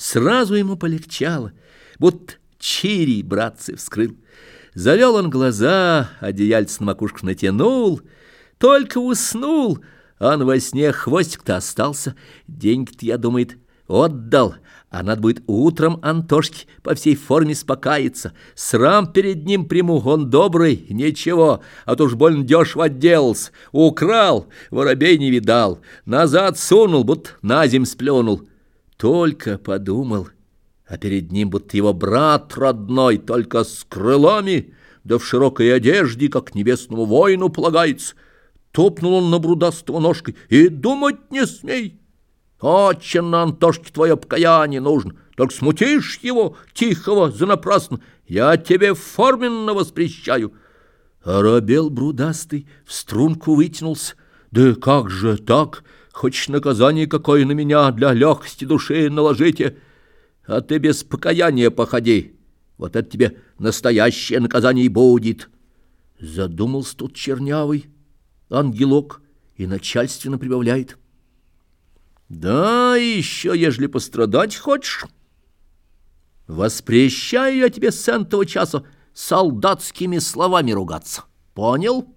Сразу ему полегчало, будто чирий братцы вскрыл. Завел он глаза, одеяльце на макушку натянул, только уснул, а он во сне хвостик-то остался. Деньги-то, я думает, отдал, а надо будет утром Антошке по всей форме спокаяться. Срам перед ним приму, он добрый, ничего, а то уж больно дешево отделался. Украл, воробей не видал, назад сунул, будто на земь сплюнул. Только подумал, а перед ним будто его брат родной, только с крылами, да в широкой одежде, как небесному воину полагается. Топнул он на брудастого ножкой и думать не смей. Очень на Антошке твое покаяние нужно, только смутишь его, тихого, занапрасно, я тебе форменно воспрещаю. Оробел брудастый, в струнку вытянулся. Да как же так? Хочешь наказание какое на меня для легкости души наложите? А ты без покаяния походи. Вот это тебе настоящее наказание будет. Задумался тут чернявый ангелок и начальственно прибавляет. Да, еще, ежели пострадать хочешь, воспрещаю я тебе с этого часа солдатскими словами ругаться. Понял?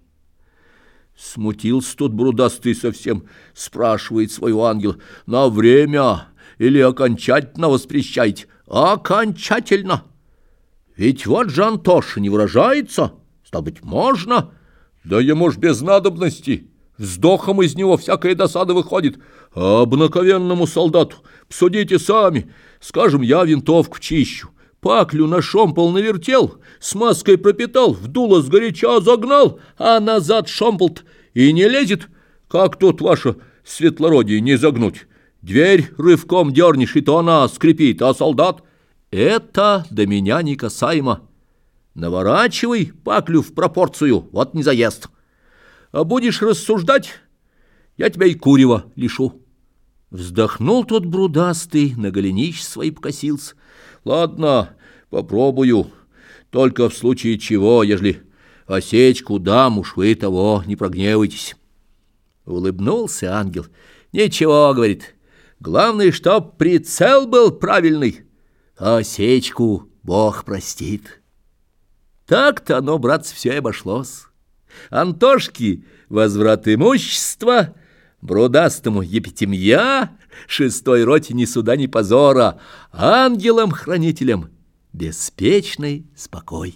Смутился тот брудастый совсем, спрашивает свою ангел, на время или окончательно воспрещаете? Окончательно. Ведь вот же Антоша не выражается, стал быть, можно. Да ему ж без надобности. Вздохом из него всякая досада выходит. А обыкновенному солдату судите сами. Скажем, я винтовку чищу. Паклю на шомпол навертел, смазкой пропитал, в дуло сгоряча загнал, а назад шомпол и не лезет. Как тут ваше светлородие не загнуть? Дверь рывком дернешь, и то она скрипит, а солдат... Это до меня не касаемо. Наворачивай паклю в пропорцию, вот не заест. А будешь рассуждать, я тебя и курева лишу. Вздохнул тот брудастый, на голенищ свои покосился. Ладно, попробую, только в случае чего, ежели осечку дам, уж вы того не прогневайтесь. Улыбнулся ангел. Ничего, говорит, главное, чтоб прицел был правильный, а осечку Бог простит. Так-то оно, братцы, все и обошлось. Антошки — возврат имущества, брудастому епитемья, шестой роте ни суда, ни позора, ангелам-хранителям беспечный спокой.